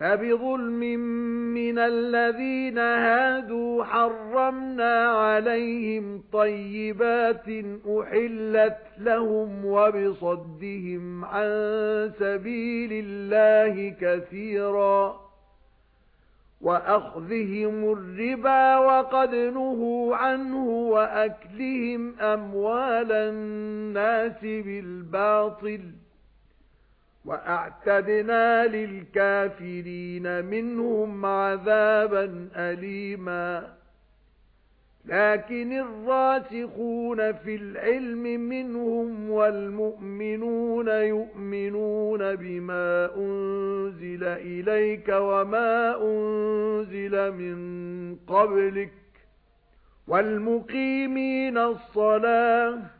فَبِظُلْمٍ مِنَ الَّذِينَ هَادُوا حَرَّمْنَا عَلَيْهِمْ طَيِّبَاتٍ أُحِلَّتْ لَهُمْ وَبِصَدِّهِمْ عَن سَبِيلِ اللَّهِ كَثِيرًا وَأَخْذِهِمُ الرِّبَا وَقَدْ نُهُوا عَنْهُ وَأَكْلِهِمْ أَمْوَالَ النَّاسِ بِالْبَاطِلِ وَأَعْتَدْنَا لِلْكَافِرِينَ مِنْهُمْ عَذَابًا أَلِيمًا. لَكِنِ الرَّاسِخُونَ فِي الْعِلْمِ مِنْهُمْ وَالْمُؤْمِنُونَ يُؤْمِنُونَ بِمَا أُنْزِلَ إِلَيْكَ وَمَا أُنْزِلَ مِنْ قَبْلِكَ. وَالْمُقِيمِينَ الصَّلَاةَ